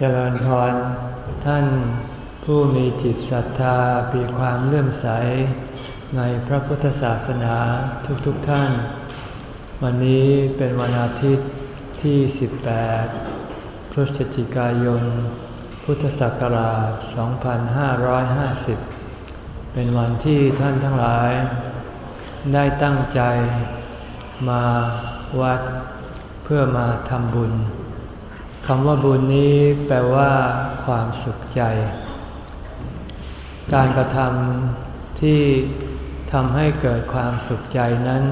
เจริญพร ท่านผู้มีจิตศรัทธาปีความเลื่อมใส ในพระพุทธศาสนาทุกๆทท่าน วันนี้เป็นวันอาทิตย์ที่ 18 พฤศจิกายน พุทธศักราช 2550 เป็นวันที่ท่านทั้งหลาย ได้ตั้งใจมาวัดเพื่อมาทำบุญ คำว่าบุญนี้แปลว่า ความสุขใจ การกระทำที่ทำให้เกิดความสุขใจนั้น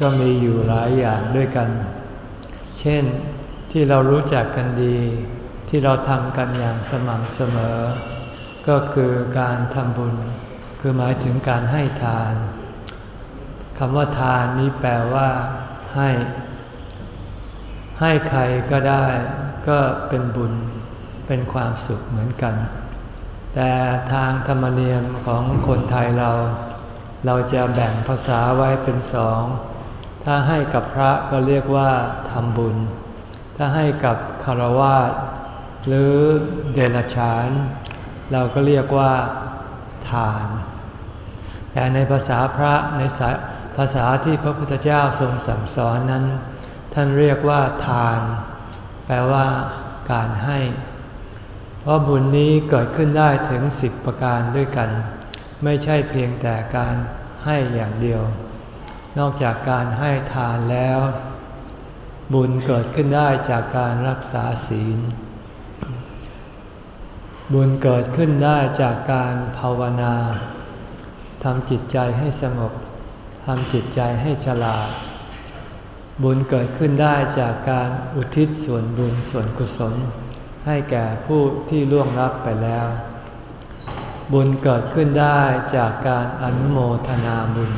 ก็มีอยู่หลายอย่างด้วยกัน เช่นที่เรารู้จักกันดี ที่เราทำกันอย่างสม่ำเสมอ ก็คือการทำบุญ คือหมายถึงการให้ทานคำว่าทานนี้แปลว่า ให้ ให้ใครก็ได้ก็เป็นบุญเป็นความสุขเหมือนกัน แต่ทางธรรมเนียมของคนไทยเรา เราจะแบ่งภาษาไว้เป็นสอง ถ้าให้กับพระก็เรียกว่าทำบุญ ถ้าให้กับคารวะหรือเดรัจฉาน เราก็เรียกว่า ทาน แต่ในภาษาพระในภาษาที่พระพุทธเจ้าทรงสั่งสอนนั้น ท่านเรียกว่าทาน แปลว่าการให้ เพราะบุญนี้เกิดขึ้นได้ถึงสิบประการด้วยกัน ไม่ใช่เพียงแต่การให้อย่างเดียว นอกจากการให้ทานแล้ว บุญเกิดขึ้นได้จากการรักษาศีล บุญเกิดขึ้นได้จากการภาวนาทำจิตใจให้สงบทำจิตใจให้ฉลาด บุญเกิดขึ้นได้จากการอุทิศส่วนบุญส่วนกุศล ให้แก่ผู้ที่ล่วงลับไปแล้ว บุญเกิดขึ้นได้จากการอนุโมทนาบุญ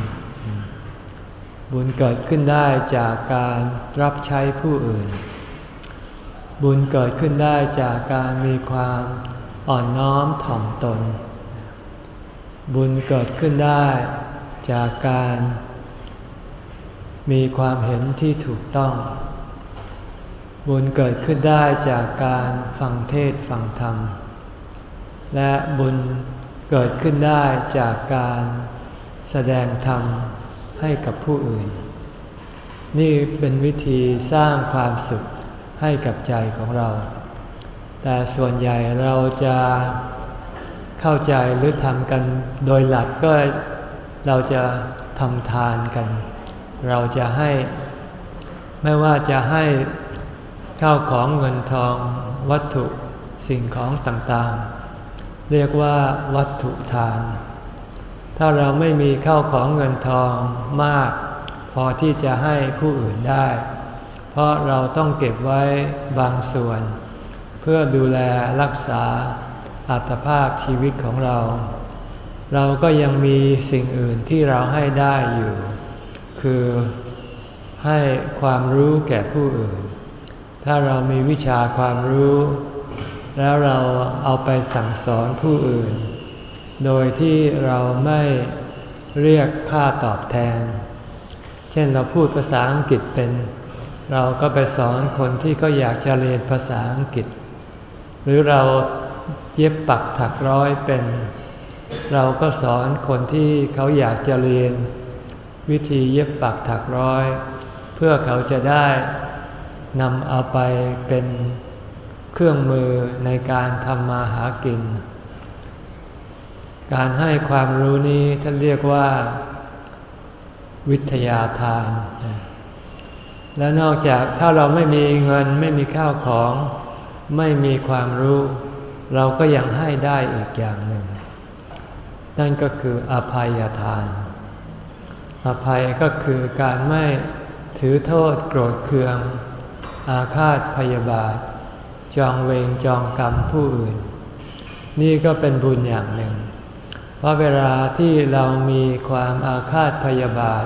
บุญเกิดขึ้นได้จากการรับใช้ผู้อื่น บุญเกิดขึ้นได้จากการมีความอ่อนน้อมถ่อมตน บุญเกิดขึ้นได้จากการ มีความเห็นที่ถูกต้อง บุญเกิดขึ้นได้จากการฟังเทศฟังธรรม และบุญเกิดขึ้นได้จากการแสดงธรรมให้กับผู้อื่น นี่เป็นวิธีสร้างความสุขให้กับใจของเรา แต่ส่วนใหญ่เราจะเข้าใจหรือทำกันโดยหลักก็เราจะทำทานกัน เราจะให้ ไม่ว่าจะให้ข้าวของเงินทอง วัตถุสิ่งของต่างๆ เรียกว่าวัตถุทาน ถ้าเราไม่มีข้าวของเงินทองมาก พอที่จะให้ผู้อื่นได้ เพราะเราต้องเก็บไว้บางส่วน เพื่อดูแลรักษาอัตภาพชีวิตของเรา เราก็ยังมีสิ่งอื่นที่เราให้ได้อยู่ คือให้ความรู้แก่ผู้อื่น ถ้าเรามีวิชาความรู้ แล้วเราเอาไปสั่งสอนผู้อื่น โดยที่เราไม่เรียกค่าตอบแทน เช่นเราพูดภาษาอังกฤษเป็น เราก็ไปสอนคนที่ก็อยากจะเรียนภาษาอังกฤษ หรือเราเย็บปักถักร้อยเป็น เราก็สอนคนที่เขาอยากจะเรียน วิธีเย็บปักถักร้อย เพื่อเขาจะได้นำเอาไปเป็นเครื่องมือในการทำมาหากิน การให้ความรู้นี้ท่านเรียกว่า วิทยาทาน และนอกจากถ้าเราไม่มีเงินไม่มีข้าวของ ไม่มีความรู้ เราก็ยังให้ได้อีกอย่างหนึ่ง นั่นก็คืออภัยทาน อภัยก็คือการไม่ถือโทษโกรธเคือง อาฆาตพยาบาท จองเวงจองกรรมผู้อื่น นี่ก็เป็นบุญอย่างหนึ่ง เพราะเวลาที่เรามีความอาฆาตพยาบาท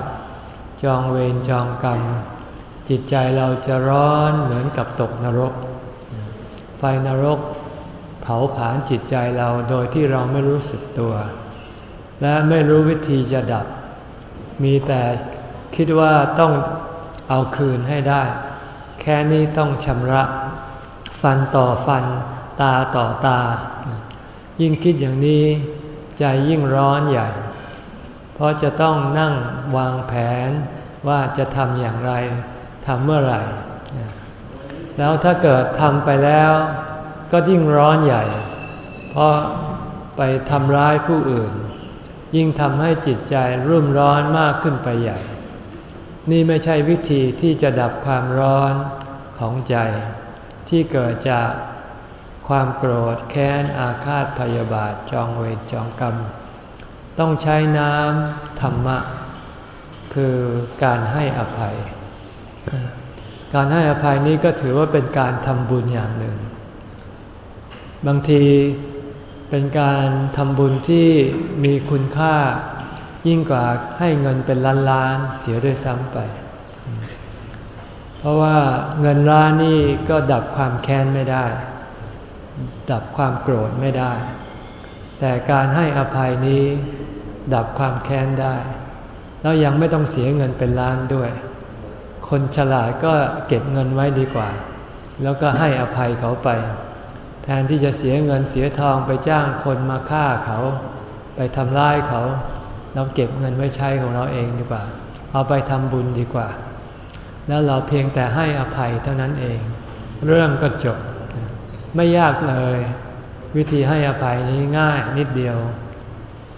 จองเวรจองกรรม จิตใจเราจะร้อนเหมือนกับตกนรก ไฟนรกเผาผลาญจิตใจเราโดยที่เราไม่รู้สึกตัว และไม่รู้วิธีจะดับ มีแต่คิดว่าต้องเอาคืนให้ได้ แค่นี้ต้องชำระฟฟันต่อฟัน ตาต่อตา ยิ่งคิดอย่างนี้ ใจยิ่งร้อนใหญ่ เพราะจะต้องนั่งวางแผนว่าจะทำอย่างไรทำเมื่อไหร่ แล้วถ้าเกิดทำไปแล้ว ก็ยิ่งร้อนใหญ่ เพราะไปทำร้ายผู้อื่น ยิ่งทำให้จิตใจรุ่มร้อนมากขึ้นไปใหญ่ นี่ไม่ใช่วิธีที่จะดับความร้อนของใจ ที่เกิดจากความโกรธแค้นอาฆาตพยาบาทจองเวรจองกรรม ต้องใช้น้ำธรรมะ คือการให้อภัย การให้อภัยนี้ก็ถือว่าเป็นการทำบุญอย่างหนึ่ง บางที เป็นการทำบุญที่มีคุณค่า ยิ่งกว่าให้เงินเป็นล้านล้านเสียด้วยซ้ำไป เพราะว่าเงินล้านนี่ก็ดับความแค้นไม่ได้ ดับความโกรธไม่ได้ แต่การให้อภัยนี้ดับความแค้นได้ แล้วยังไม่ต้องเสียเงินเป็นล้านด้วย คนฉลาดก็เก็บเงินไว้ดีกว่า แล้วก็ให้อภัยเขาไป แทนที่จะเสียเงินเสียทองไปจ้างคนมาฆ่าเขา ไปทำร้ายเขา เราเก็บเงินไว้ใช้ของเราเองดีกว่า เอาไปทำบุญดีกว่า แล้วเราเพียงแต่ให้อภัยเท่านั้นเอง เรื่องก็จบ ไม่ยากเลย วิธีให้อภัยนี้ง่ายนิดเดียว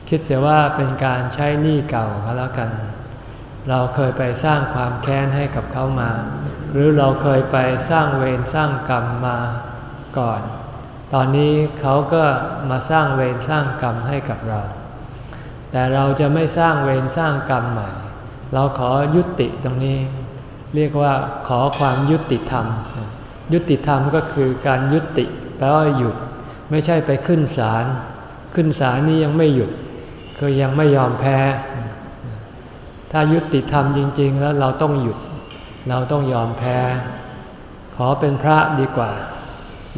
คิดเสียว่าเป็นการใช้หนี้เก่าก็แล้วกัน เราเคยไปสร้างความแค้นให้กับเขามา หรือเราเคยไปสร้างเวรสร้างกรรมมาก่อน ตอนนี้เขาก็มาสร้างเวรสร้างกรรมให้กับเรา แต่เราจะไม่สร้างเวรสร้างกรรมใหม่ เราขอยุติตรงนี้ เรียกว่าขอความยุติธรรม ยุติธรรมก็คือการยุติแปลว่าหยุด ไม่ใช่ไปขึ้นศาล ขึ้นศาลนี้ยังไม่หยุดคือยังไม่ยอมแพ้ ถ้ายุติธรรมจริง ๆ แล้วเราต้องหยุด เราต้องยอมแพ้ ขอเป็นพระดีกว่า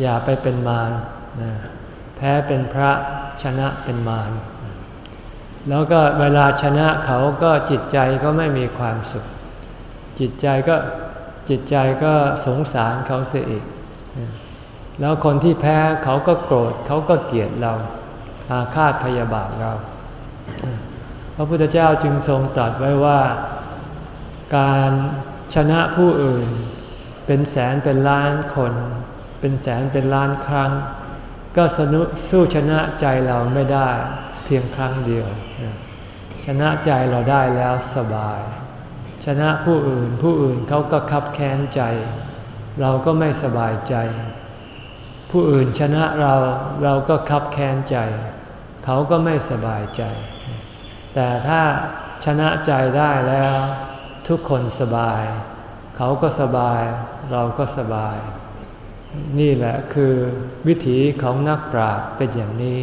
อย่าไปเป็นมารแพ้เป็นพระชนะเป็นมารแล้วก็เวลาชนะเขาก็จิตใจก็ไม่มีความสุข จิตใจก็จิตใจก็สงสารเขาเสียอีก แล้วคนที่แพ้เขาก็โกรธเขาก็เกลียดเรา อาฆาตพยาบาทเรา พระพุทธเจ้าจึงทรงตรัสไว้ว่า การชนะผู้อื่นเป็นแสนเป็นล้านคน เป็นแสนเป็นล้านครั้ง ก็สนุสู้ชนะใจเราไม่ได้เพียงครั้งเดียว ชนะใจเราได้แล้วสบาย ชนะผู้อื่นผู้อื่นเขาก็คับแค้นใจ เราก็ไม่สบายใจ ผู้อื่นชนะเราเราก็คับแค้นใจ เขาก็ไม่สบายใจ แต่ถ้าชนะใจได้แล้ว ทุกคนสบาย เขาก็สบาย เราก็สบาย นี่แหละคือวิถีของนักปราชญ์เป็นอย่างนี้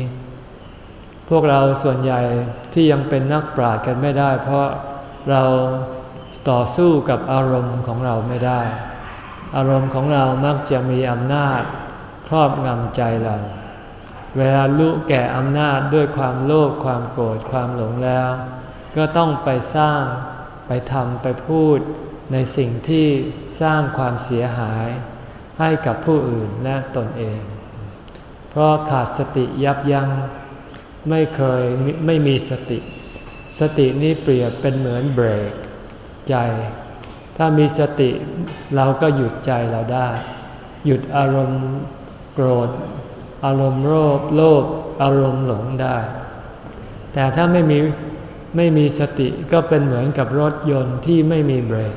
พวกเราส่วนใหญ่ที่ยังเป็นนักปราชญ์กันไม่ได้ เพราะเราต่อสู้กับอารมณ์ของเราไม่ได้ อารมณ์ของเรามักจะมีอำนาจครอบงำใจเรา เวลาลุแก่อำนาจด้วยความโลภความโกรธความหลงแล้ว ก็ต้องไปสร้างไปทำไปพูดในสิ่งที่สร้างความเสียหาย ให้กับผู้อื่นและตนเอง เพราะขาดสติยับยัง้งไม่เคยไม่มีสติ สตินี้เปรียบเป็นเหมือนเบรก ใจ ถ้ามีสติเราก็หยุดใจเราได้ หยุดอารมณ์โกรธ อารมณ์โลภโลภอารมณ์หลงได้ แต่ถ้าไม่มีไม่มีสติก็เป็นเหมือนกับรถยนต์ที่ไม่มีเบรก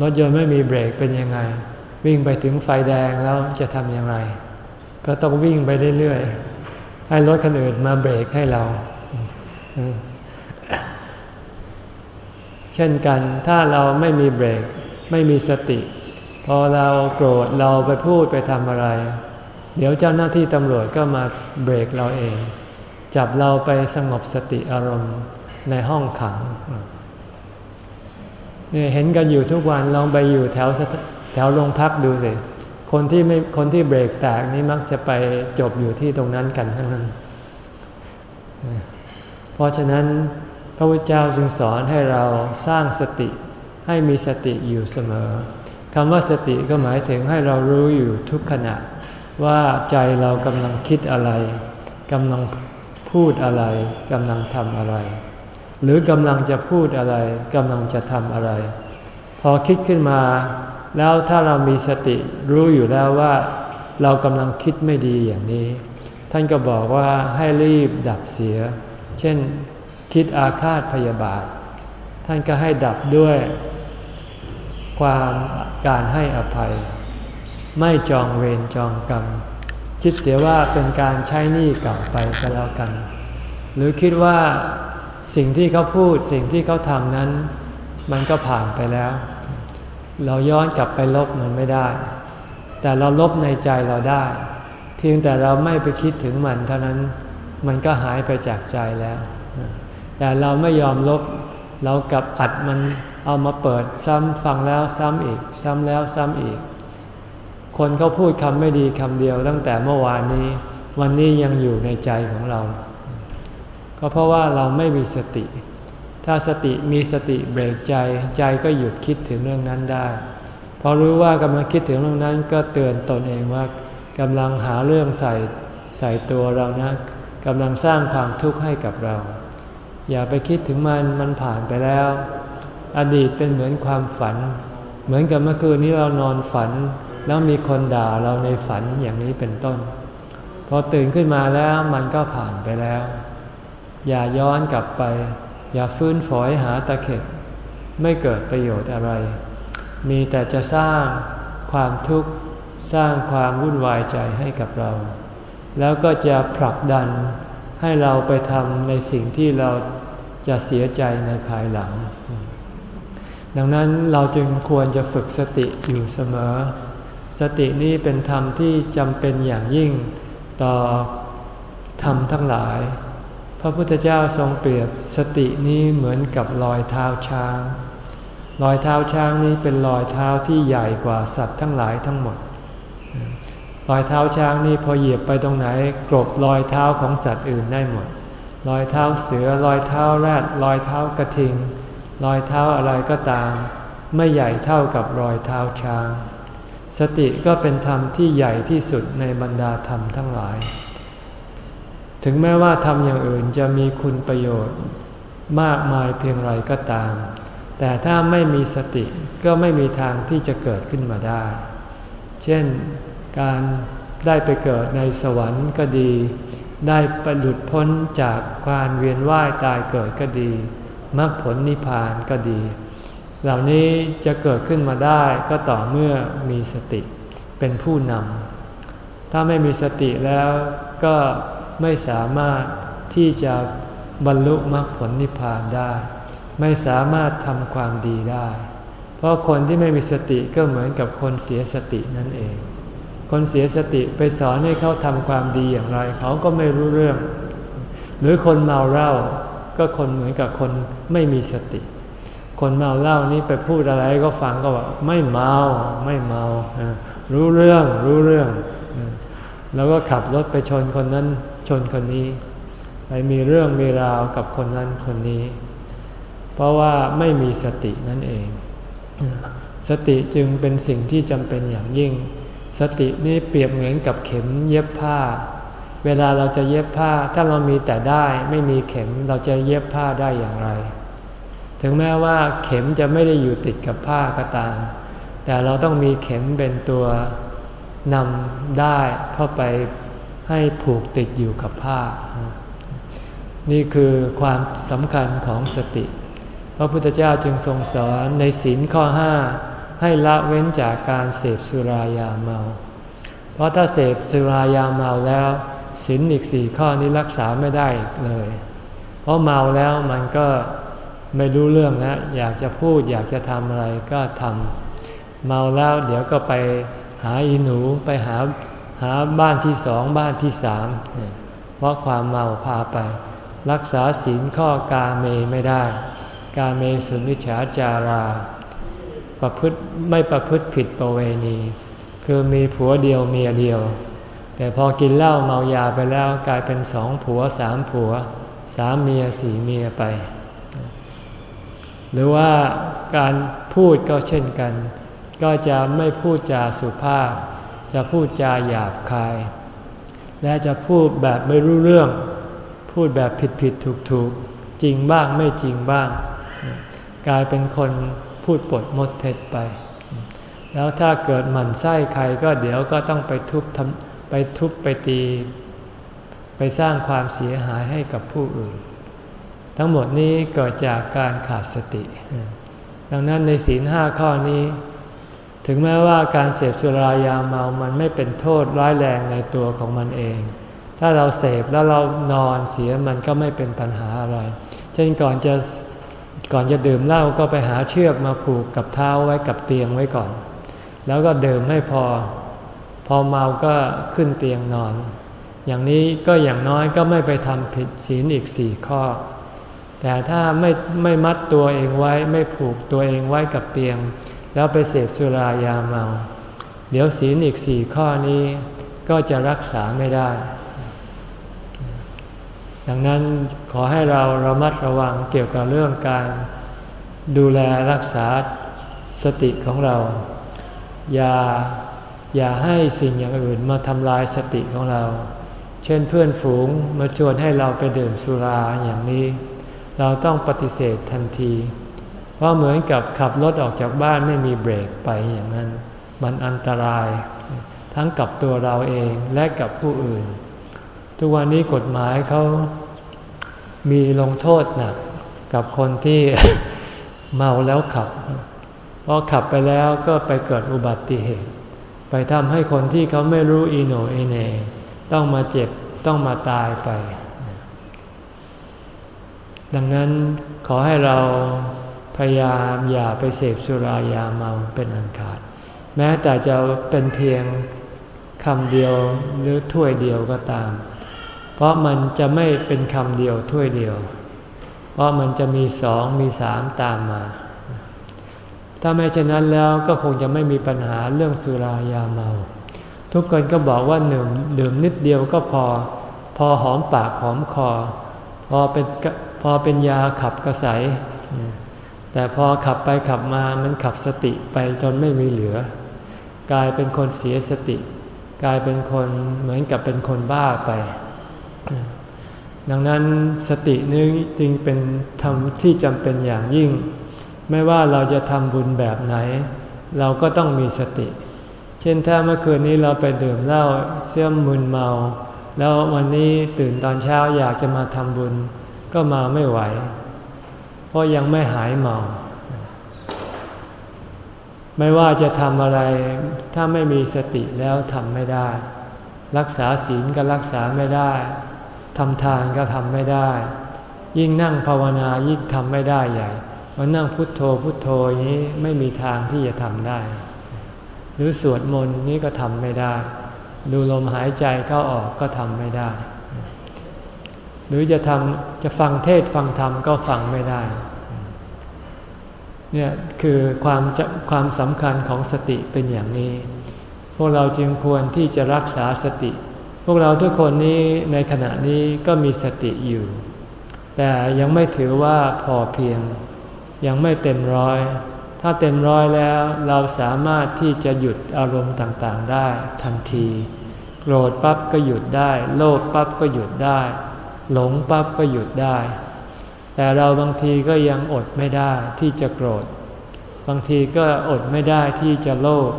รถยนต์ไม่มีเบรกเป็นยังไง วิ่งไปถึงไฟแดงแล้วจะทำอย่างไร ก็ต้องวิ่งไปเรื่อยๆ ให้รถคนอื่นมาเบรกให้เรา เช่นกันถ้าเราไม่มีเบรก ไม่มีสติ พอเราโกรธเราไปพูดไปทำอะไร เดี๋ยวเจ้าหน้าที่ตำรวจก็มาเบรกเราเอง จับเราไปสงบสติอารมณ์ในห้องขังเนี่ยเห็นกันอยู่ทุกวันลองไปอยู่แถว แถวโรงพักดูสิ คนที่ไม่คนที่เบรกแตกนี่มักจะไปจบอยู่ที่ตรงนั้นกันทั้งนั้น เพราะฉะนั้นพระพุทธเจ้าจึงสอนให้เราสร้างสติให้มีสติอยู่เสมอคำว่าสติก็หมายถึงให้เรารู้อยู่ทุกขณะ ว่าใจเรากำลังคิดอะไรกำลังพูดอะไรกำลังทำอะไร หรือกำลังจะพูดอะไรกำลังจะทำอะไร พอคิดขึ้นมา แล้วถ้าเรามีสติรู้อยู่แล้วว่า เรากำลังคิดไม่ดีอย่างนี้ ท่านก็บอกว่าให้รีบดับเสีย เช่นคิดอาฆาตพยาบาท ท่านก็ให้ดับด้วย ความการให้อภัย ไม่จองเวรจองกรรม คิดเสียว่าเป็นการใช้หนี้กลับไปก็แล้วกัน หรือคิดว่าสิ่งที่เขาพูดสิ่งที่เขาทำนั้น มันก็ผ่านไปแล้ว เราย้อนกลับไปลบมันไม่ได้ แต่เราลบในใจเราได้ เพียงแต่เราไม่ไปคิดถึงมันเท่านั้นมันก็หายไปจากใจแล้ว แต่เราไม่ยอมลบเรากลับอัดมันเอามาเปิดซ้ำฟังแล้วซ้ำอีก ซ้ำแล้วซ้ำอีก คนเขาพูดคำไม่ดีคำเดียวตั้งแต่เมื่อวานนี้ วันนี้ยังอยู่ในใจของเรา ก็เพราะว่าเราไม่มีสติ ถ้าสติมีสติเบรกใจ ใจก็หยุดคิดถึงเรื่องนั้นได้ พอรู้ว่ากำลังคิดถึงเรื่องนั้นก็เตือนตนเองว่ากำลังหาเรื่องใส่ใส่ตัวเรานะกำลังสร้างความทุกข์ให้กับเรา อย่าไปคิดถึงมันมันผ่านไปแล้ว อดีตเป็นเหมือนความฝัน เหมือนกับเมื่อคืนนี้เรานอนฝัน แล้วมีคนด่าเราในฝันอย่างนี้เป็นต้น พอตื่นขึ้นมาแล้วมันก็ผ่านไปแล้ว อย่าย้อนกลับไป อย่าฟื้นฝอยหาตะเข็บ ไม่เกิดประโยชน์อะไร มีแต่จะสร้างความทุกข์สร้างความวุ่นวายใจให้กับเรา แล้วก็จะผลักดันให้เราไปทำในสิ่งที่เราจะเสียใจในภายหลัง ดังนั้นเราจึงควรจะฝึกสติอยู่เสมอ สตินี้เป็นธรรมที่จำเป็นอย่างยิ่งต่อธรรมทั้งหลาย พระพุทธเจ้าทรงเปรียบสตินี้เหมือนกับรอยเท้าช้าง รอยเท้าช้างนี้เป็นรอยเท้าที่ใหญ่กว่าสัตว์ทั้งหลายทั้งหมด รอยเท้าช้างนี้พอเหยียบไปตรงไหนกรบรอยเท้าของสัตว์อื่นได้หมด รอยเท้าเสือ รอยเท้าแรด รอยเท้ากระทิง รอยเท้าอะไรก็ตาม ไม่ใหญ่เท่ากับรอยเท้าช้าง สติก็เป็นธรรมที่ใหญ่ที่สุดในบรรดาธรรมทั้งหลาย ถึงแม้ว่าธรรมอย่างอื่นจะมีคุณประโยชน์ มากมายเพียงไรก็ตาม แต่ถ้าไม่มีสติก็ไม่มีทางที่จะเกิดขึ้นมาได้ เช่น การได้ไปเกิดในสวรรค์ก็ดี ได้ประหลุดพ้นจากการเวียนว่ายตายเกิดก็ดีมรรคผลนิพพานก็ดี เหล่านี้จะเกิดขึ้นมาได้ก็ต่อเมื่อมีสติเป็นผู้นำถ้าไม่มีสติแล้วก็ ไม่สามารถที่จะบรรลุมรรคผลนิพพานได้ ไม่สามารถทำความดีได้ เพราะคนที่ไม่มีสติก็เหมือนกับคนเสียสตินั่นเอง คนเสียสติไปสอนให้เขาทำความดีอย่างไร เขาก็ไม่รู้เรื่อง หรือคนเมาเหล้าก็คนเหมือนกับคนไม่มีสติ คนเมาเหล้านี้ไปพูดอะไรก็ฟังก็บอกไม่เมาไม่เมา รู้เรื่องรู้เรื่อง แล้วก็ขับรถไปชนคนนั้นชนคนนี้ ไปมีเรื่องมีราวกับคนนั้นคนนี้ เพราะว่าไม่มีสตินั่นเอง สติจึงเป็นสิ่งที่จำเป็นอย่างยิ่ง สตินี้เปรียบเหมือนกับเข็มเย็บผ้า เวลาเราจะเย็บผ้า ถ้าเรามีแต่ได้ไม่มีเข็มเราจะเย็บผ้าได้อย่างไร ถึงแม้ว่าเข็มจะไม่ได้อยู่ติดกับผ้าก็ตามแต่เราต้องมีเข็มเป็นตัว นำได้เข้าไปให้ผูกติดอยู่กับผ้า นี่คือความสำคัญของสติ พระพุทธเจ้าจึงทรงสอนในศีลข้อห้าให้ละเว้นจากการเสพสุรายาเมา เพราะถ้าเสพสุรายาเมาแล้วศีลอีกสี่ข้อนี้รักษาไม่ได้เลย เพราะเมาแล้วมันก็ไม่รู้เรื่องนะ อยากจะพูดอยากจะทำอะไรก็ทำเมาแล้วเดี๋ยวก็ไป หาอีหนูไปหาหาบ้านที่สองบ้านที่สามเพราะความเมาพาไป รักษาศีลข้อกาเมไม่ได้ กาเมสุนิฉาจารา ประพฤติไม่ประพฤติผิดประเวณี คือมีผัวเดียวเมียเดียว แต่พอกินเหล้าเมายาไปแล้วกลายเป็นสองผัวสามผัวสามเมียสี่เมียไป หรือว่าการพูดก็เช่นกัน ก็จะไม่พูดจาสุภาพ จะพูดจาหยาบคาย และจะพูดแบบไม่รู้เรื่อง พูดแบบผิดผิดถูกถูกจริงบ้างไม่จริงบ้าง กลายเป็นคนพูดปดมดเท็จไป แล้วถ้าเกิดหมั่นไส้ใครก็เดี๋ยวก็ต้องไปทุบไปทุบไปตี ไปสร้างความเสียหายให้กับผู้อื่น ทั้งหมดนี้เกิดจากการขาดสติ ดังนั้นในศีลห้าข้อนี้ ถึงแม้ว่าการเสพสุรายาเมา มันไม่เป็นโทษร้ายแรงในตัวของมันเอง ถ้าเราเสพแล้วเรานอนเสียมันก็ไม่เป็นปัญหาอะไร เช่นก่อนจะก่อนจะดื่มเหล้าก็ไปหาเชือกมาผูกกับเท้าไว้กับเตียงไว้ก่อน แล้วก็ดื่มให้พอ พอเมาก็ขึ้นเตียงนอน อย่างนี้ก็อย่างน้อยก็ไม่ไปทำผิดศีลอีกสี่ข้อ แต่ถ้าไม่ไม่มัดตัวเองไว้ไม่ผูกตัวเองไว้กับเตียง แล้วไปเสพสุรายาเมา เดี๋ยวศีลอีกสี่ข้อนี้ก็จะรักษาไม่ได้ ดังนั้นขอให้เราระมัดระวังเกี่ยวกับเรื่องการดูแลรักษาสติของเรา อย่าอย่าให้สิ่งอย่างอื่นมาทำลายสติของเรา เช่นเพื่อนฝูงมาชวนให้เราไปดื่มสุราอย่างนี้ เราต้องปฏิเสธทันที เพราะเหมือนกับขับรถออกจากบ้านไม่มีเบรกไปอย่างนั้น มันอันตราย ทั้งกับตัวเราเองและกับผู้อื่น ทุกวันนี้กฎหมายเขามีลงโทษหนักกับคนที่เมาแล้วขับเพราะขับไปแล้วก็ไปเกิดอุบัติเหตุ ไปทำให้คนที่เขาไม่รู้อีโนเอเนต้องมาเจ็บต้องมาตายไป ดังนั้นขอให้เรา พยายามอย่าไปเสพสุรายาเมาเป็นอันขาด แม้แต่จะเป็นเพียงคำเดียวหรือถ้วยเดียวก็ตาม เพราะมันจะไม่เป็นคำเดียวถ้วยเดียว เพราะมันจะมีสองมีสามตามมา ถ้าไม่เช่นนั้นแล้วก็คงจะไม่มีปัญหาเรื่องสุรายาเมา ทุกคนก็บอกว่าหนึ่งดื่มนิดเดียวก็พอ พอหอมปากหอมคอ พอเป็นพอเป็นยาขับกระสาย แต่พอขับไปขับมามันขับสติไปจนไม่มีเหลือ กลายเป็นคนเสียสติ กลายเป็นคนเหมือนกับเป็นคนบ้าไป ดังนั้นสตินี้จึงเป็นธรรมที่จำเป็นอย่างยิ่ง ไม่ว่าเราจะทำบุญแบบไหน เราก็ต้องมีสติ เช่นถ้าเมื่อคืนนี้เราไปดื่มเหล้าเสื่อมมึนเมา แล้ววันนี้ตื่นตอนเช้าอยากจะมาทำบุญก็มาไม่ไหว เพราะยังไม่หายเมา ไม่ว่าจะทำอะไร ถ้าไม่มีสติแล้วทำไม่ได้ รักษาศีลก็รักษาไม่ได้ทำทานก็ทำไม่ได้ ยิ่งนั่งภาวนายิ่งทำไม่ได้ใหญ่มานั่งพุทโธพุทโธอย่างนี้ไม่มีทางที่จะทำได้ หรือสวดมนต์นี้ก็ทำไม่ได้ ดูลมหายใจเข้าออกก็ทำไม่ได้ หรือจะทำจะฟังเทศฟังธรรมก็ฟังไม่ได้ เนี่ยคือความความสำคัญของสติเป็นอย่างนี้ พวกเราจึงควรที่จะรักษาสติ พวกเราทุกคนนี้ในขณะนี้ก็มีสติอยู่ แต่ยังไม่ถือว่าพอเพียง ยังไม่เต็มร้อย ถ้าเต็มร้อยแล้วเราสามารถที่จะหยุดอารมณ์ต่างๆได้ทันที โกรธปั๊บก็หยุดได้ โลภปั๊บก็หยุดได้ หลงปั๊บก็หยุดได้ แต่เราบางทีก็ยังอดไม่ได้ที่จะโกรธ บางทีก็อดไม่ได้ที่จะโลภ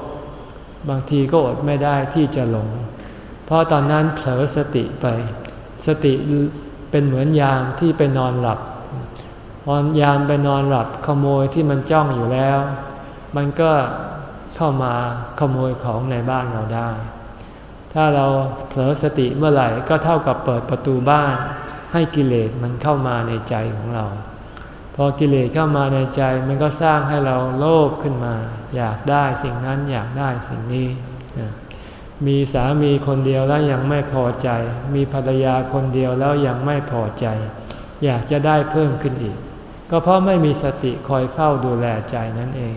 บางทีก็อดไม่ได้ที่จะหลง เพราะตอนนั้นเผลอสติไป สติเป็นเหมือนยามที่ไปนอนหลับพอยามไปนอนหลับขโมยที่มันจ้องอยู่แล้ว มันก็เข้ามาขโมยของในบ้านเราได้ ถ้าเราเผลอสติเมื่อไหร่ก็เท่ากับเปิดประตูบ้าน ให้กิเลสมันเข้ามาในใจของเรา พอกิเลสเข้ามาในใจมันก็สร้างให้เราโลภขึ้นมา อยากได้สิ่งนั้นอยากได้สิ่งนี้ มีสามีคนเดียวแล้วยังไม่พอใจ มีภรรยาคนเดียวแล้วยังไม่พอใจ อยากจะได้เพิ่มขึ้นอีก ก็เพราะไม่มีสติคอยเฝ้าดูแลใจนั่นเอง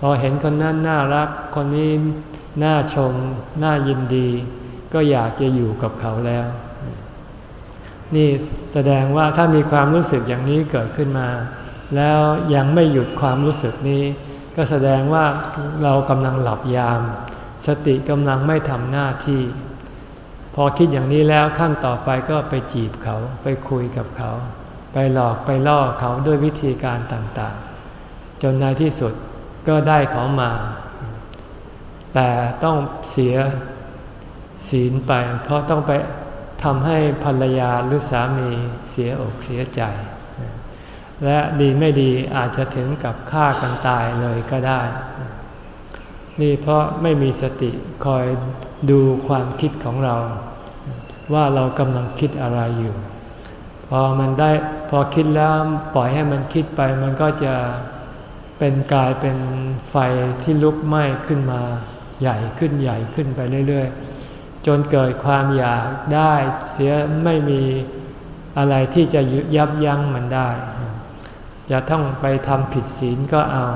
พอเห็นคนนั้นน่ารักคนนี้ น่าชม น่ายินดี ก็อยากจะอยู่กับเขาแล้ว นี่แสดงว่าถ้ามีความรู้สึกอย่างนี้เกิดขึ้นมา แล้วยังไม่หยุดความรู้สึกนี้ ก็แสดงว่าเรากำลังหลับยาม สติกำลังไม่ทำหน้าที่ พอคิดอย่างนี้แล้วขั้นต่อไปก็ไปจีบเขาไปคุยกับเขา ไปหลอกไปล่อเขาด้วยวิธีการต่างๆ จนในที่สุดก็ได้เขามา แต่ต้องเสียศีลไป เพราะต้องไปทำให้ภรรยาหรือสามีเสียอกเสียใจ และดีไม่ดีอาจจะถึงกับฆ่ากันตายเลยก็ได้ นี่เพราะไม่มีสติคอยดูความคิดของเรา ว่าเรากำลังคิดอะไรอยู่ พอมันได้พอคิดแล้วปล่อยให้มันคิดไปมันก็จะเป็นกลายเป็นไฟที่ลุกไหม้ขึ้นมา ใหญ่ขึ้นใหญ่ขึ้นไปเรื่อยๆ จนเกิดความอยากได้เสียไม่มีอะไรที่จะยับยั้งมันได้ จะต้องไปทำผิดศีลก็เอา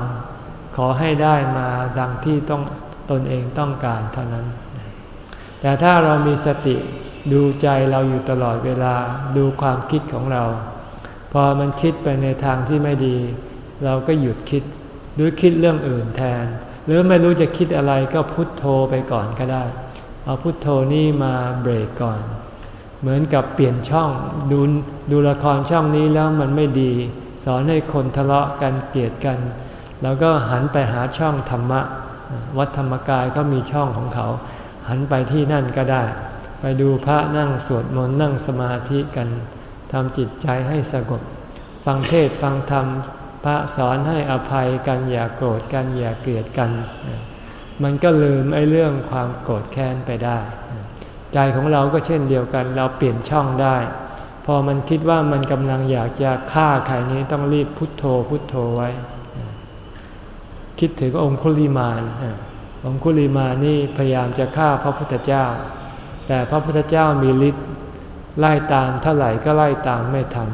ขอให้ได้มาดังที่ต้องตนเองต้องการเท่านั้น แต่ถ้าเรามีสติดูใจเราอยู่ตลอดเวลาดูความคิดของเรา พอมันคิดไปในทางที่ไม่ดี เราก็หยุดคิดหรือคิดเรื่องอื่นแทน หรือไม่รู้จะคิดอะไรก็พุทโธไปก่อนก็ได้ เอาพุทโธนี่มาเบรกก่อน เหมือนกับเปลี่ยนช่องดูดูละครช่องนี้แล้วมันไม่ดี สอนให้คนทะเลาะกันเกลียดกัน แล้วก็หันไปหาช่องธรรมะ วัดธรรมกายก็มีช่องของเขา หันไปที่นั่นก็ได้ ไปดูพระนั่งสวดมนต์นั่งสมาธิกันทำจิตใจให้สงบฟังเทศฟังธรรม พระสอนให้อภัยกันอย่าโกรธกันอย่าเกลียดกัน มันก็ลืมไอ้เรื่องความโกรธแค้นไปได้ ใจของเราก็เช่นเดียวกัน เราเปลี่ยนช่องได้ พอมันคิดว่ามันกำลังอยากจะฆ่าใครนี้ต้องรีบพุทโธพุทโธไว้ คิดถึงองคุลิมานองคุลิมานี่พยายามจะฆ่าพระพุทธเจ้า แต่พระพุทธเจ้ามีฤทธิ์ไล่ตามเท่าไหร่ก็ไล่ตามไม่ทัน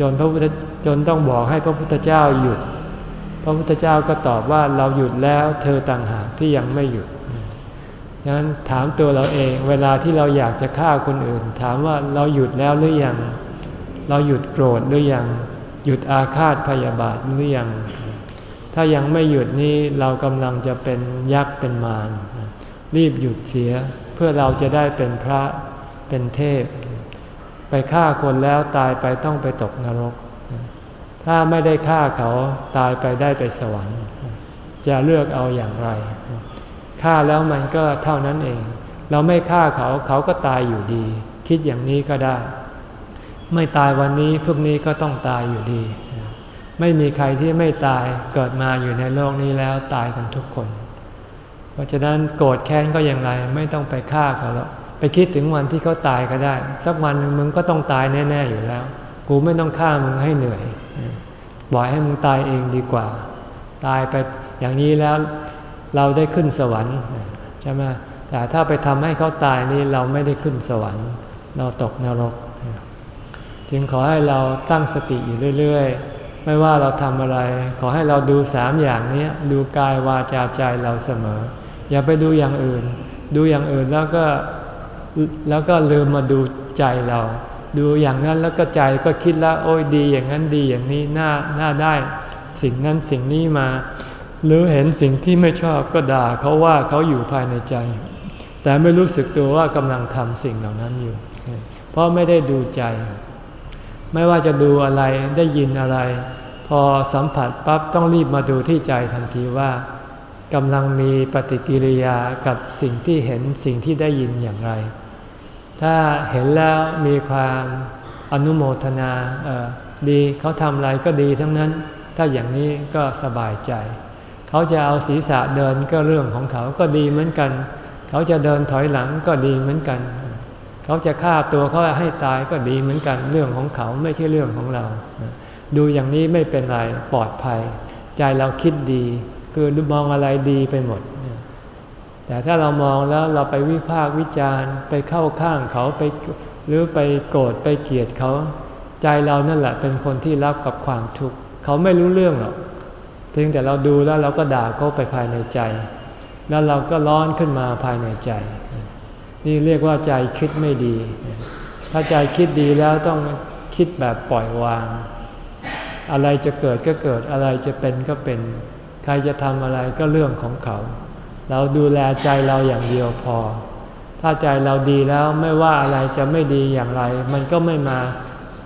จนพระพุทธจนต้องบอกให้พระพุทธเจ้าหยุด พระพุทธเจ้าก็ตอบว่าเราหยุดแล้วเธอต่างหากที่ยังไม่หยุดดังนั้นถามตัวเราเองเวลาที่เราอยากจะฆ่าคนอื่น ถามว่าเราหยุดแล้วหรือยัง เราหยุดโกรธหรือยัง หยุดอาฆาตพยาบาทหรือยัง ถ้ายังไม่หยุดนี้เรากำลังจะเป็นยักษ์เป็นมารรีบหยุดเสียเพื่อเราจะได้เป็นพระเป็นเทพ ไปฆ่าคนแล้วตายไปต้องไปตกนรก ถ้าไม่ได้ฆ่าเขาตายไปได้ไปสวรรค์ จะเลือกเอาอย่างไร ฆ่าแล้วมันก็เท่านั้นเอง เราไม่ฆ่าเขาเขาก็ตายอยู่ดี คิดอย่างนี้ก็ได้ ไม่ตายวันนี้พรุ่งนี้ก็ต้องตายอยู่ดี ไม่มีใครที่ไม่ตายเกิดมาอยู่ในโลกนี้แล้วตายกันทุกคน เพราะฉะนั้นโกรธแค้นก็อย่างไรไม่ต้องไปฆ่าเขาแล้ว ไปคิดถึงวันที่เขาตายก็ได้ สักวันหนึ่งมึงก็ต้องตายแน่ ๆอยู่แล้ว กูไม่ต้องฆ่ามึงให้เหนื่อยบอยให้มึงตายเองดีกว่า ตายไปอย่างนี้แล้วเราได้ขึ้นสวรรค์ใช่ไหมแต่ถ้าไปทำให้เขาตายนี่เราไม่ได้ขึ้นสวรรค์ เราตกนรก จึงขอให้เราตั้งสติอยู่เรื่อย ๆ ไม่ว่าเราทำอะไร ขอให้เราดูสามอย่างนี้ดูกายวาจาใจเราเสมอ อย่าไปดูอย่างอื่น ดูอย่างอื่นแล้วก็ แล้วก็ลืมมาดูใจเรา ดูอย่างนั้นแล้วก็ใจก็คิดแล้วโอ้ยดีอย่างนั้นดีอย่างนี้น่าน่าได้ สิ่งนั้นสิ่งนี้มา หรือเห็นสิ่งที่ไม่ชอบก็ด่าเขาว่าเขาอยู่ภายในใจ แต่ไม่รู้สึกตัวว่ากำลังทำสิ่งเหล่านั้นอยู่ เพราะไม่ได้ดูใจ ไม่ว่าจะดูอะไรได้ยินอะไร พอสัมผัสปั๊บต้องรีบมาดูที่ใจทันทีว่า กำลังมีปฏิกิริยากับสิ่งที่เห็นสิ่งที่ได้ยินอย่างไร ถ้าเห็นแล้วมีความอนุโมทนาดีเขาทำอะไรก็ดีทั้งนั้น ถ้าอย่างนี้ก็สบายใจ เขาจะเอาศีรษะเดินก็เรื่องของเขาก็ดีเหมือนกัน เขาจะเดินถอยหลังก็ดีเหมือนกัน เขาจะฆ่าตัวเขาให้ตายก็ดีเหมือนกัน เรื่องของเขาไม่ใช่เรื่องของเรา ดูอย่างนี้ไม่เป็นไรปลอดภัย ใจเราคิดดี คือมองอะไรดีไปหมด แต่ถ้าเรามองแล้วเราไปวิพากษ์วิจารณ์ไปเข้าข้างเขาไปหรือไปโกรธไปเกลียดเขา ใจเรานั่นแหละเป็นคนที่รับกับความทุกข์เขาไม่รู้เรื่องหรอกเพียงแต่เราดูแล้วเราก็ด่าเขาไปภายในใจ แล้วเราก็ร้อนขึ้นมาภายในใจ นี่เรียกว่าใจคิดไม่ดี ถ้าใจคิดดีแล้วต้องคิดแบบปล่อยวาง อะไรจะเกิดก็เกิดอะไรจะเป็นก็เป็น ใครจะทำอะไรก็เรื่องของเขา เราดูแลใจเราอย่างเดียวพอ ถ้าใจเราดีแล้วไม่ว่าอะไรจะไม่ดีอย่างไร มันก็ไม่มา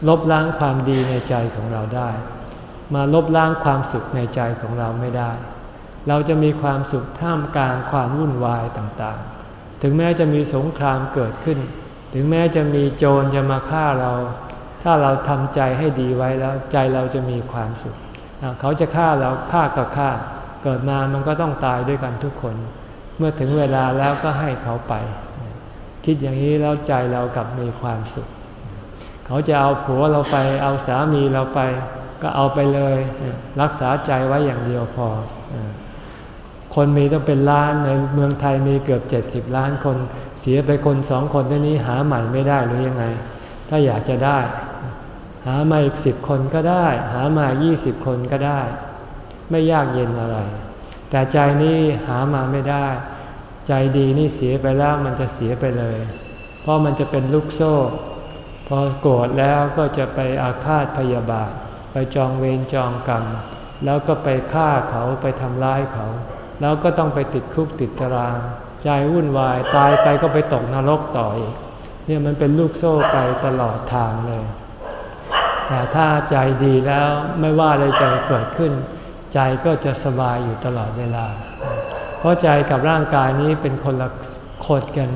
ลบล้างความดีในใจของเราได้ มาลบล้างความสุขในใจของเราไม่ได้ เราจะมีความสุขท่ามกลางความวุ่นวายต่างๆ ถึงแม้จะมีสงครามเกิดขึ้น ถึงแม้จะมีโจรจะมาฆ่าเรา ถ้าเราทำใจให้ดีไว้แล้วใจเราจะมีความสุข เขาจะฆ่าเราฆ่าก็ฆ่า เกิดมามันก็ต้องตายด้วยกันทุกคน เมื่อถึงเวลาแล้วก็ให้เขาไป คิดอย่างนี้แล้วใจเรากลับมีความสุข เขาจะเอาผัวเราไป เอาสามีเราไป ก็เอาไปเลย รักษาใจไว้อย่างเดียวพอ คนมีต้องเป็นล้านในเมืองไทยมีเกือบเจ็ดสิบล้านคน เสียไปคนสองคนที่นี้หาใหม่ไม่ได้หรือยังไง ถ้าอยากจะได้ หามาอีกสิบคนก็ได้ หามายี่สิบคนก็ได้ ไม่ยากเย็นอะไร แต่ใจนี้หามาไม่ได้ ใจดีนี่เสียไปแล้วมันจะเสียไปเลย เพราะมันจะเป็นลูกโซ่พอโกรธแล้วก็จะไปอาฆาตพยาบาท ไปจองเวรจองกรรม แล้วก็ไปฆ่าเขาไปทำร้ายเขา แล้วก็ต้องไปติดคุกติดตาราง ใจวุ่นวายตายไปก็ไปตกนรกต่ออีกเนี่ยมันเป็นลูกโซ่ไปตลอดทางเลย แต่ถ้าใจดีแล้วไม่ว่าอะไรจะเกิดขึ้น ใจก็จะสบายอยู่ตลอดเวลา เพราะใจกับร่างกายนี้เป็นคนละคนกัน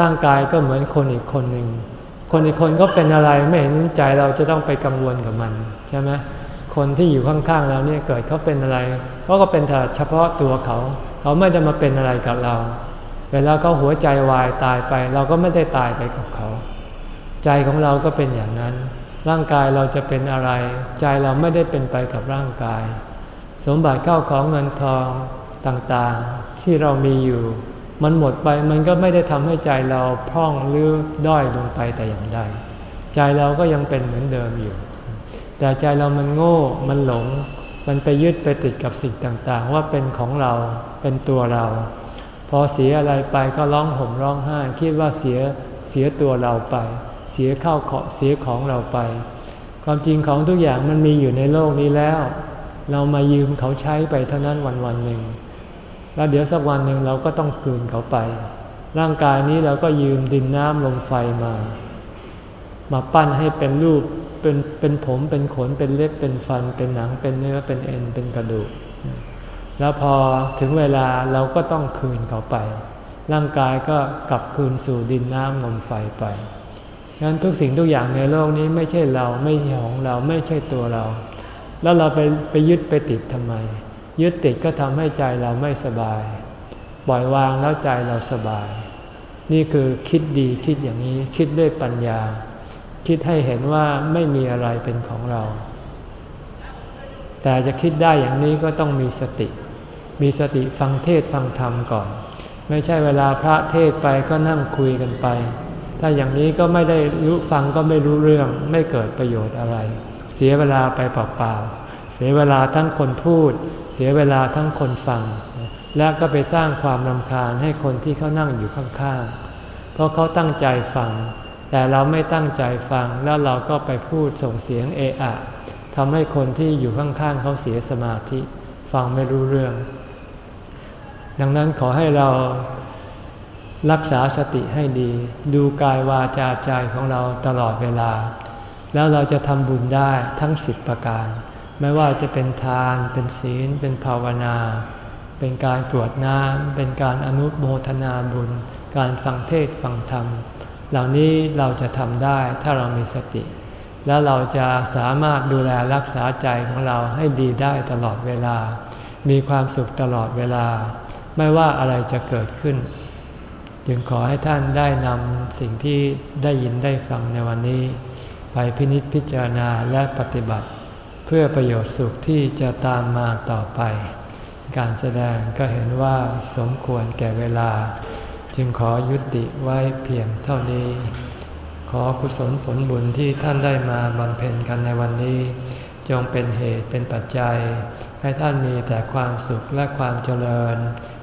ร่างกายก็เหมือนคนอีกคนหนึ่ง คนอีกคนก็เป็นอะไรไม่เห็นใจเราจะต้องไปกังวลกับมันใช่ไหมคนที่อยู่ข้างๆเราเนี่ยเกิดเขาเป็นอะไรเขาก็เป็นแต่เฉพาะตัวเขา เขาไม่จะมาเป็นอะไรกับเรา เวลาเขาหัวใจวายตายไป เราก็ไม่ได้ตายไปกับเขา ใจของเราก็เป็นอย่างนั้น ร่างกายเราจะเป็นอะไร ใจเราไม่ได้เป็นไปกับร่างกาย สมบัติเข้าของเงินทองต่างๆ ที่เรามีอยู่ มันหมดไปมันก็ไม่ได้ทำให้ใจเราพร่องหรือด้อยลงไปแต่อย่างใดใจเราก็ยังเป็นเหมือนเดิมอยู่ แต่ใจเรามันโง่ มันหลง มันไปยึดไปติดกับสิ่งต่างๆ ว่าเป็นของเราเป็นตัวเรา พอเสียอะไรไปก็ร้องห่มร้องไห้คิดว่าเสียเสียตัวเราไป เสียข้าวของเสียของเราไป ความจริงของทุกอย่างมันมีอยู่ในโลกนี้แล้ว เรามายืมเขาใช้ไปเท่านั้นวันวันหนึ่งแล้วเดี๋ยวสักวันหนึ่งเราก็ต้องคืนเขาไป ร่างกายนี้เราก็ยืมดินน้ำลมไฟมา มาปั้นให้เป็นรูปเป็นเป็นผมเป็นขนเป็นเล็บเป็นฟัน เป็นหนังเป็นเนื้อเป็นเอ็นเป็นกระดูก แล้วพอถึงเวลาเราก็ต้องคืนเขาไป ร่างกายก็กลับคืนสู่ดินน้ำลมไฟไป งั้นทุกสิ่งทุกอย่างในโลกนี้ไม่ใช่เราไม่ใช่ของเราไม่ใช่ตัวเรา แล้วเราไปไปยึดไปติดทำไม ยึดติดก็ทำให้ใจเราไม่สบาย ปล่อยวางแล้วใจเราสบาย นี่คือคิดดีคิดอย่างนี้คิดด้วยปัญญา คิดให้เห็นว่าไม่มีอะไรเป็นของเรา แต่จะคิดได้อย่างนี้ก็ต้องมีสติ มีสติฟังเทศฟังธรรมก่อน ไม่ใช่เวลาพระเทศไปก็นั่งคุยกันไป ถ้าอย่างนี้ก็ไม่ได้รู้ฟังก็ไม่รู้เรื่อง ไม่เกิดประโยชน์อะไร เสียเวลาไปเปล่าๆเสียเวลาทั้งคนพูด เสียเวลาทั้งคนฟัง และก็ไปสร้างความรำคาญให้คนที่เขานั่งอยู่ข้างๆ เพราะเขาตั้งใจฟัง แต่เราไม่ตั้งใจฟังแล้วเราก็ไปพูดส่งเสียงเอะอะทำให้คนที่อยู่ข้างๆเขาเสียสมาธิ ฟังไม่รู้เรื่อง ดังนั้นขอให้เรา รักษาสติให้ดี ดูกายวาจาใจของเราตลอดเวลา แล้วเราจะทำบุญได้ทั้งสิบประการ ไม่ว่าจะเป็นทาน เป็นศีล เป็นภาวนา เป็นการตรวจน้ำเป็นการอนุโมทนาบุญ การฟังเทศฟังธรรม เหล่านี้เราจะทำได้ถ้าเรามีสติ แล้วเราจะสามารถดูแลรักษาใจของเราให้ดีได้ตลอดเวลา มีความสุขตลอดเวลา ไม่ว่าอะไรจะเกิดขึ้น จึงขอให้ท่านได้นำสิ่งที่ได้ยินได้ฟังในวันนี้ ไปพินิจพิจารณาและปฏิบัติ เพื่อประโยชน์สุขที่จะตามมาต่อไป การแสดงก็เห็นว่าสมควรแก่เวลา จึงขอยุติไว้เพียงเท่านี้ ขอกุศลผลบุญที่ท่านได้มาบำเพ็ญกันในวันนี้ จงเป็นเหตุเป็นปัจจัย ให้ท่านมีแต่ความสุขและความเจริญ